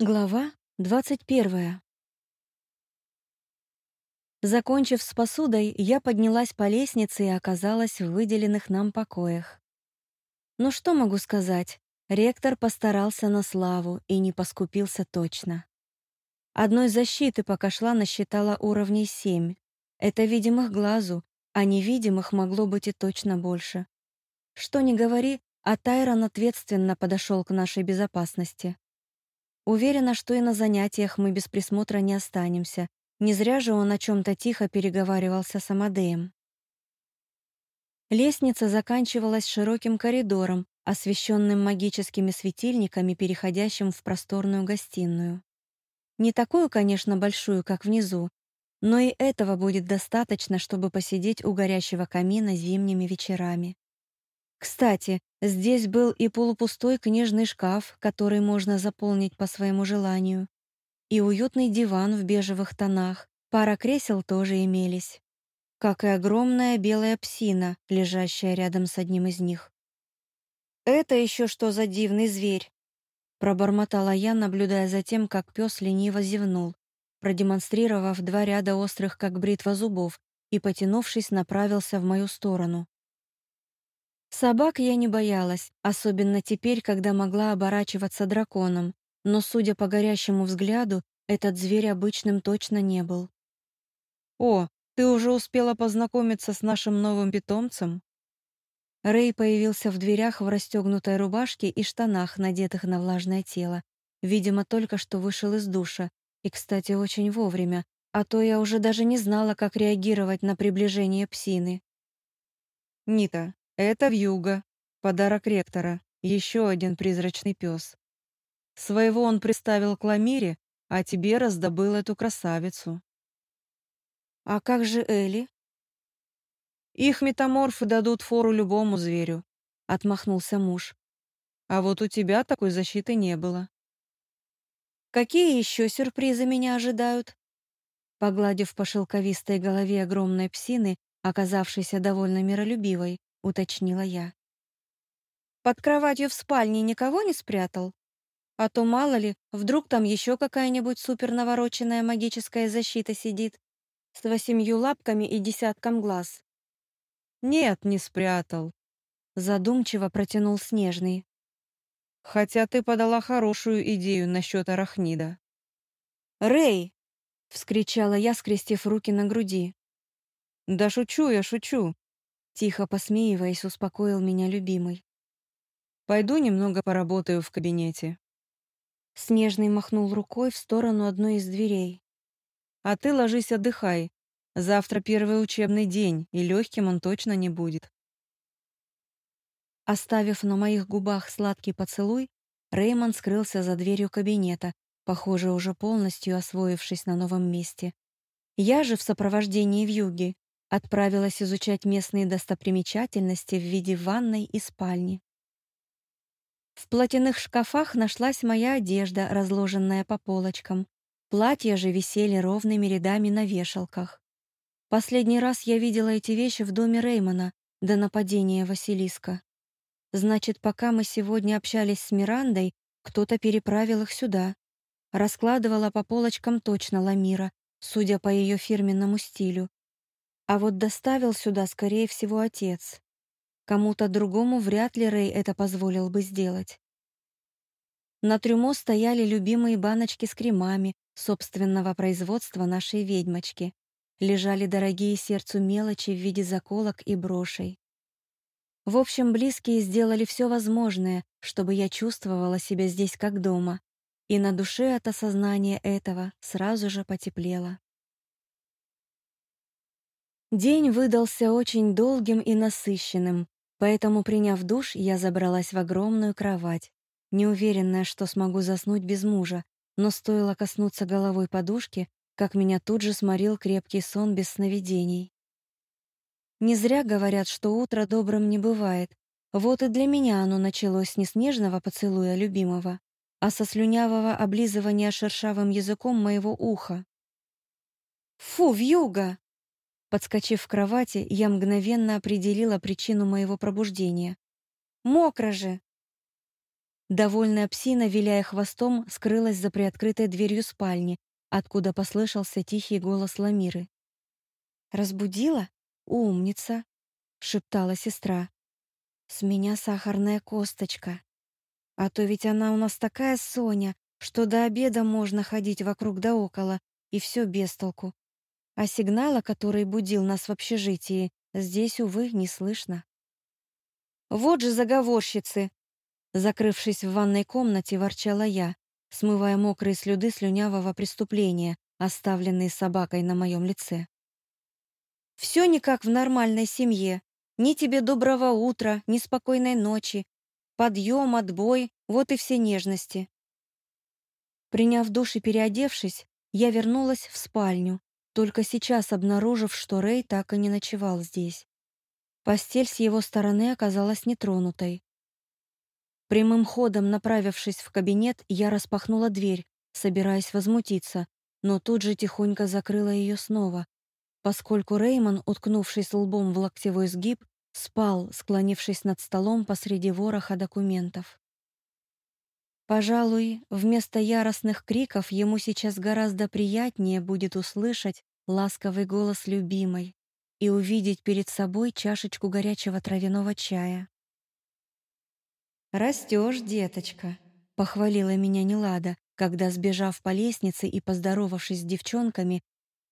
Глава двадцать первая. Закончив с посудой, я поднялась по лестнице и оказалась в выделенных нам покоях. Ну что могу сказать? Ректор постарался на славу и не поскупился точно. Одной защиты, пока шла, насчитала уровней семь. Это видимых глазу, а невидимых могло быть и точно больше. Что ни говори, а Тайрон ответственно подошел к нашей безопасности. Уверена, что и на занятиях мы без присмотра не останемся. Не зря же он о чем-то тихо переговаривался с Амадеем. Лестница заканчивалась широким коридором, освещенным магическими светильниками, переходящим в просторную гостиную. Не такую, конечно, большую, как внизу, но и этого будет достаточно, чтобы посидеть у горящего камина зимними вечерами. Кстати, здесь был и полупустой книжный шкаф, который можно заполнить по своему желанию, и уютный диван в бежевых тонах, пара кресел тоже имелись, как и огромная белая псина, лежащая рядом с одним из них. «Это еще что за дивный зверь?» Пробормотала я, наблюдая за тем, как пес лениво зевнул, продемонстрировав два ряда острых, как бритва зубов, и, потянувшись, направился в мою сторону. Собак я не боялась, особенно теперь, когда могла оборачиваться драконом, но, судя по горящему взгляду, этот зверь обычным точно не был. «О, ты уже успела познакомиться с нашим новым питомцем?» Рэй появился в дверях в расстегнутой рубашке и штанах, надетых на влажное тело. Видимо, только что вышел из душа. И, кстати, очень вовремя, а то я уже даже не знала, как реагировать на приближение псины. «Нита, это вьюга, подарок ректора, еще один призрачный пес. Своего он приставил к Ламире, а тебе раздобыл эту красавицу. А как же Элли? Их метаморфы дадут фору любому зверю, отмахнулся муж. А вот у тебя такой защиты не было. Какие еще сюрпризы меня ожидают? Погладив по шелковистой голове огромной псины, оказавшейся довольно миролюбивой, — уточнила я. «Под кроватью в спальне никого не спрятал? А то, мало ли, вдруг там еще какая-нибудь супернавороченная магическая защита сидит с восемью лапками и десятком глаз». «Нет, не спрятал», — задумчиво протянул Снежный. «Хотя ты подала хорошую идею насчет арахнида». «Рэй!» — вскричала я, скрестив руки на груди. «Да шучу я, шучу. Тихо посмеиваясь, успокоил меня любимый. «Пойду немного поработаю в кабинете». Снежный махнул рукой в сторону одной из дверей. «А ты ложись отдыхай. Завтра первый учебный день, и легким он точно не будет». Оставив на моих губах сладкий поцелуй, Реймонд скрылся за дверью кабинета, похоже, уже полностью освоившись на новом месте. Я же в сопровождении вьюги отправилась изучать местные достопримечательности в виде ванной и спальни. В платяных шкафах нашлась моя одежда, разложенная по полочкам. Платья же висели ровными рядами на вешалках. Последний раз я видела эти вещи в доме Реймона до нападения Василиска. Значит, пока мы сегодня общались с Мирандой, кто-то переправил их сюда. Раскладывала по полочкам точно Ламира, судя по ее фирменному стилю. А вот доставил сюда, скорее всего, отец. Кому-то другому вряд ли Рэй это позволил бы сделать. На трюмо стояли любимые баночки с кремами собственного производства нашей ведьмочки. Лежали дорогие сердцу мелочи в виде заколок и брошей. В общем, близкие сделали все возможное, чтобы я чувствовала себя здесь как дома, и на душе от осознания этого сразу же потеплело. День выдался очень долгим и насыщенным, поэтому, приняв душ, я забралась в огромную кровать, неуверенная, что смогу заснуть без мужа, но стоило коснуться головой подушки, как меня тут же сморил крепкий сон без сновидений. Не зря говорят, что утро добрым не бывает. Вот и для меня оно началось не с нежного поцелуя любимого, а со слюнявого облизывания шершавым языком моего уха. «Фу, вьюга!» Подскочив в кровати, я мгновенно определила причину моего пробуждения. «Мокро же!» Довольная псина, виляя хвостом, скрылась за приоткрытой дверью спальни, откуда послышался тихий голос Ламиры. «Разбудила? Умница!» — шептала сестра. «С меня сахарная косточка. А то ведь она у нас такая Соня, что до обеда можно ходить вокруг да около, и все без толку. А сигнала, который будил нас в общежитии, здесь, увы, не слышно. «Вот же заговорщицы!» Закрывшись в ванной комнате, ворчала я, смывая мокрые слюды слюнявого преступления, оставленные собакой на моем лице. «Все не как в нормальной семье. Ни тебе доброго утра, ни спокойной ночи. Подъем, отбой, вот и все нежности». Приняв душ и переодевшись, я вернулась в спальню, только сейчас обнаружив, что Рэй так и не ночевал здесь. Постель с его стороны оказалась нетронутой. Прямым ходом направившись в кабинет, я распахнула дверь, собираясь возмутиться, но тут же тихонько закрыла ее снова, поскольку Реймон, уткнувшись лбом в локтевой сгиб, спал, склонившись над столом посреди вороха документов. Пожалуй, вместо яростных криков ему сейчас гораздо приятнее будет услышать ласковый голос любимой и увидеть перед собой чашечку горячего травяного чая. «Растешь, деточка», — похвалила меня Нелада, когда, сбежав по лестнице и поздоровавшись с девчонками,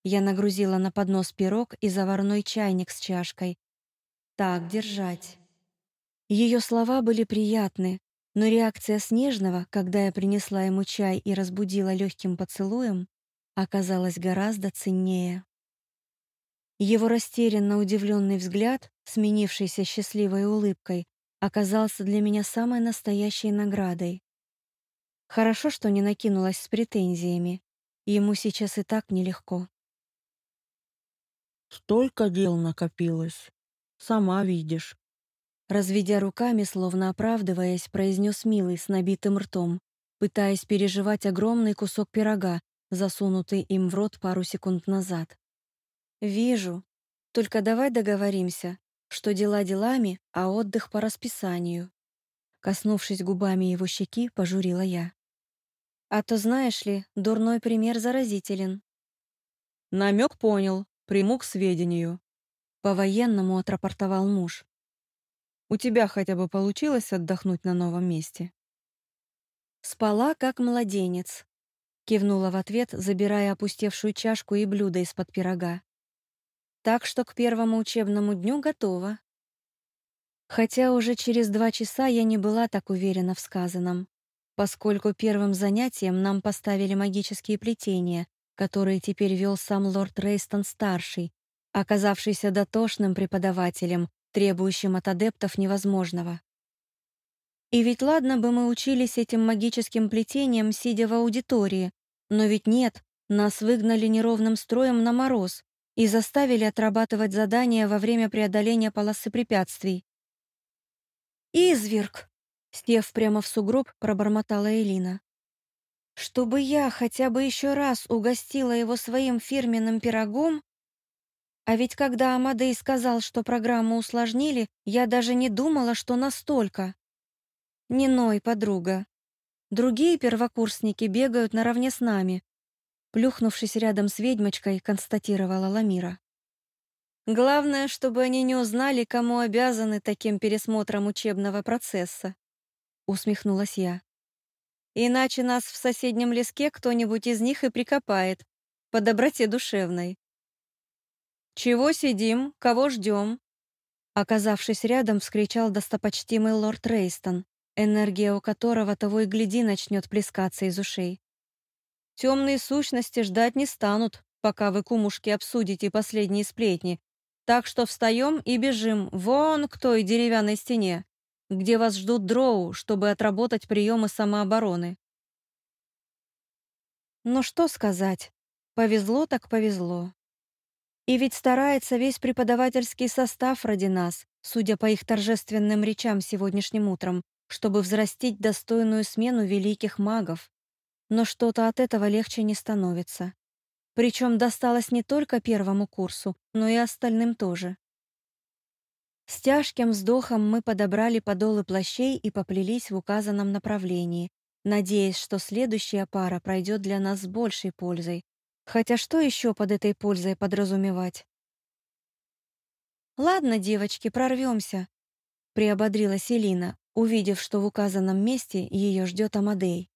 я нагрузила на поднос пирог и заварной чайник с чашкой. «Так держать». Ее слова были приятны, но реакция Снежного, когда я принесла ему чай и разбудила легким поцелуем, оказалась гораздо ценнее. Его растерянно удивленный взгляд, сменившийся счастливой улыбкой, оказался для меня самой настоящей наградой. Хорошо, что не накинулась с претензиями. Ему сейчас и так нелегко. Столько дел накопилось. Сама видишь. Разведя руками, словно оправдываясь, произнес Милый с набитым ртом, пытаясь переживать огромный кусок пирога, засунутый им в рот пару секунд назад. «Вижу. Только давай договоримся, что дела делами, а отдых по расписанию». Коснувшись губами его щеки, пожурила я. «А то, знаешь ли, дурной пример заразителен». «Намек понял, приму к сведению», — по-военному отрапортовал муж. «У тебя хотя бы получилось отдохнуть на новом месте?» «Спала, как младенец», Кивнула в ответ, забирая опустевшую чашку и блюдо из-под пирога. Так что к первому учебному дню готова. Хотя уже через два часа я не была так уверена в сказанном, поскольку первым занятием нам поставили магические плетения, которые теперь вел сам лорд Рейстон-старший, оказавшийся дотошным преподавателем, требующим от адептов невозможного. И ведь ладно бы мы учились этим магическим плетением, сидя в аудитории, но ведь нет, нас выгнали неровным строем на мороз и заставили отрабатывать задания во время преодоления полосы препятствий. «Изверг!» — стев прямо в сугроб, пробормотала Элина. «Чтобы я хотя бы еще раз угостила его своим фирменным пирогом? А ведь когда Амадей сказал, что программу усложнили, я даже не думала, что настолько. Не ной, подруга. Другие первокурсники бегают наравне с нами. Плюхнувшись рядом с ведьмочкой, констатировала Ламира. Главное, чтобы они не узнали, кому обязаны таким пересмотром учебного процесса. Усмехнулась я. Иначе нас в соседнем леске кто-нибудь из них и прикопает, по доброте душевной. «Чего сидим? Кого ждем?» Оказавшись рядом, вскричал достопочтимый лорд Рейстон, энергия у которого того и гляди начнет плескаться из ушей. Темные сущности ждать не станут, пока вы, кумушки, обсудите последние сплетни, так что встаем и бежим вон к той деревянной стене, где вас ждут дроу, чтобы отработать приемы самообороны. Ну что сказать, повезло так повезло. И ведь старается весь преподавательский состав ради нас, судя по их торжественным речам сегодняшним утром, чтобы взрастить достойную смену великих магов. Но что-то от этого легче не становится. Причем досталось не только первому курсу, но и остальным тоже. С тяжким вздохом мы подобрали подолы плащей и поплелись в указанном направлении, надеясь, что следующая пара пройдет для нас с большей пользой. Хотя что еще под этой пользой подразумевать? «Ладно, девочки, прорвемся», — приободрила Селина, увидев, что в указанном месте ее ждет Амадей.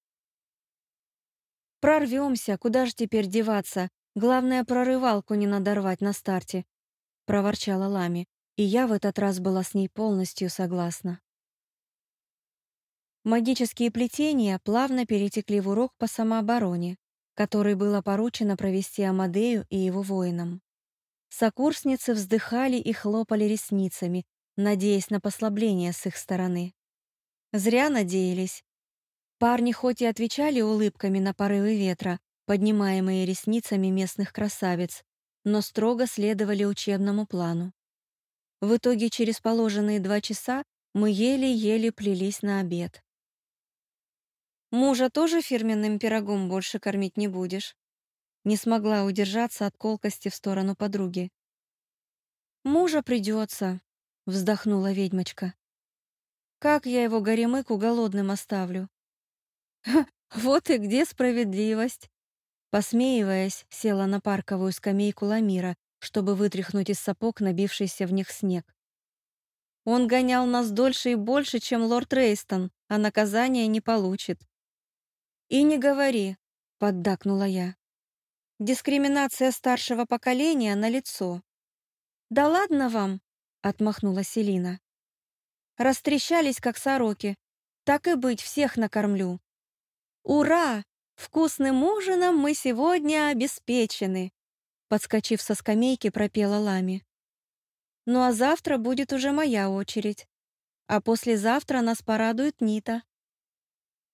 «Прорвемся, куда же теперь деваться? Главное, прорывалку не надорвать на старте», — проворчала Лами, и я в этот раз была с ней полностью согласна. Магические плетения плавно перетекли в урок по самообороне, который было поручено провести Амадею и его воинам. Сокурсницы вздыхали и хлопали ресницами, надеясь на послабление с их стороны. Зря надеялись. Парни хоть и отвечали улыбками на порывы ветра, поднимаемые ресницами местных красавиц, но строго следовали учебному плану. В итоге через положенные два часа мы еле-еле плелись на обед. «Мужа тоже фирменным пирогом больше кормить не будешь?» Не смогла удержаться от колкости в сторону подруги. «Мужа придется», — вздохнула ведьмочка. «Как я его горемыку голодным оставлю?» «Вот и где справедливость!» Посмеиваясь, села на парковую скамейку Ламира, чтобы вытряхнуть из сапог набившийся в них снег. Он гонял нас дольше и больше, чем лорд Рейстон, а наказания не получит. «И не говори», — поддакнула я. «Дискриминация старшего поколения на лицо. «Да ладно вам», — отмахнула Селина. «Растрещались, как сороки. Так и быть, всех накормлю. Ура! Вкусным ужином мы сегодня обеспечены!» Подскочив со скамейки, пропела Лами. «Ну а завтра будет уже моя очередь. А послезавтра нас порадует Нита».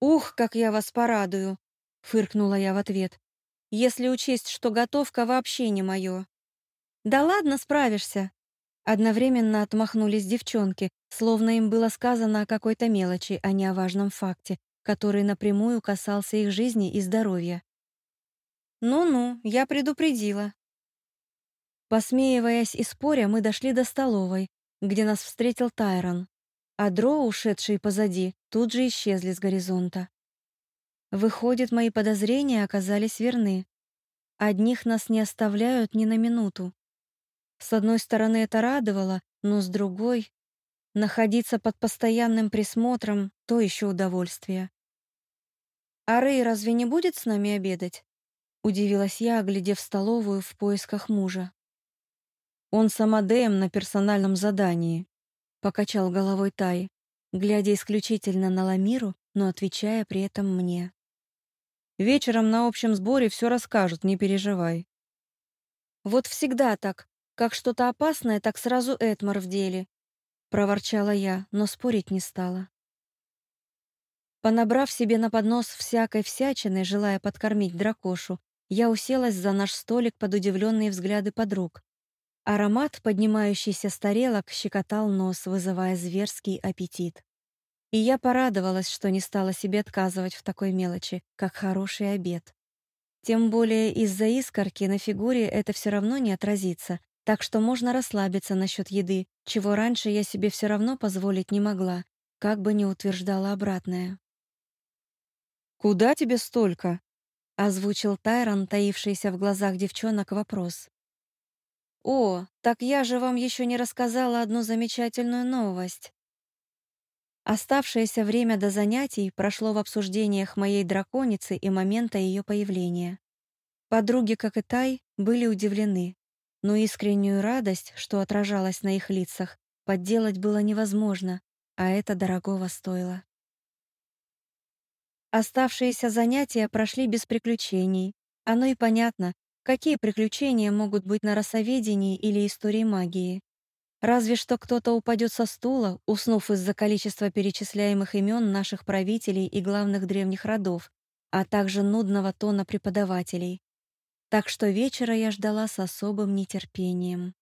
«Ух, как я вас порадую!» — фыркнула я в ответ. «Если учесть, что готовка вообще не мое». «Да ладно, справишься!» Одновременно отмахнулись девчонки, словно им было сказано о какой-то мелочи, а не о важном факте, который напрямую касался их жизни и здоровья. «Ну-ну, я предупредила». Посмеиваясь и споря, мы дошли до столовой, где нас встретил Тайрон, а Дро, ушедшие позади, тут же исчезли с горизонта. Выходит, мои подозрения оказались верны. Одних нас не оставляют ни на минуту. С одной стороны, это радовало, но с другой — находиться под постоянным присмотром — то еще удовольствие. «А Рэй разве не будет с нами обедать?» — удивилась я, оглядев столовую в поисках мужа. «Он с на персональном задании», — покачал головой Тай, глядя исключительно на Ламиру, но отвечая при этом мне. «Вечером на общем сборе все расскажут, не переживай». «Вот всегда так. Как что-то опасное, так сразу Этмар в деле», — проворчала я, но спорить не стала. Понабрав себе на поднос всякой всячины, желая подкормить дракошу, я уселась за наш столик под удивленные взгляды подруг. Аромат, поднимающийся с тарелок, щекотал нос, вызывая зверский аппетит. И я порадовалась, что не стала себе отказывать в такой мелочи, как хороший обед. Тем более из-за искорки на фигуре это все равно не отразится, так что можно расслабиться насчет еды, чего раньше я себе все равно позволить не могла, как бы не утверждала обратное. «Куда тебе столько?» — озвучил Тайрон, таившийся в глазах девчонок вопрос. «О, так я же вам еще не рассказала одну замечательную новость». Оставшееся время до занятий прошло в обсуждениях моей драконицы и момента ее появления. Подруги, как и Тай, были удивлены, но искреннюю радость, что отражалась на их лицах, подделать было невозможно, а это дорогого стоило. Оставшиеся занятия прошли без приключений. Оно и понятно, какие приключения могут быть на росоведении или истории магии. Разве что кто-то упадет со стула, уснув из-за количества перечисляемых имен наших правителей и главных древних родов, а также нудного тона преподавателей. Так что вечера я ждала с особым нетерпением.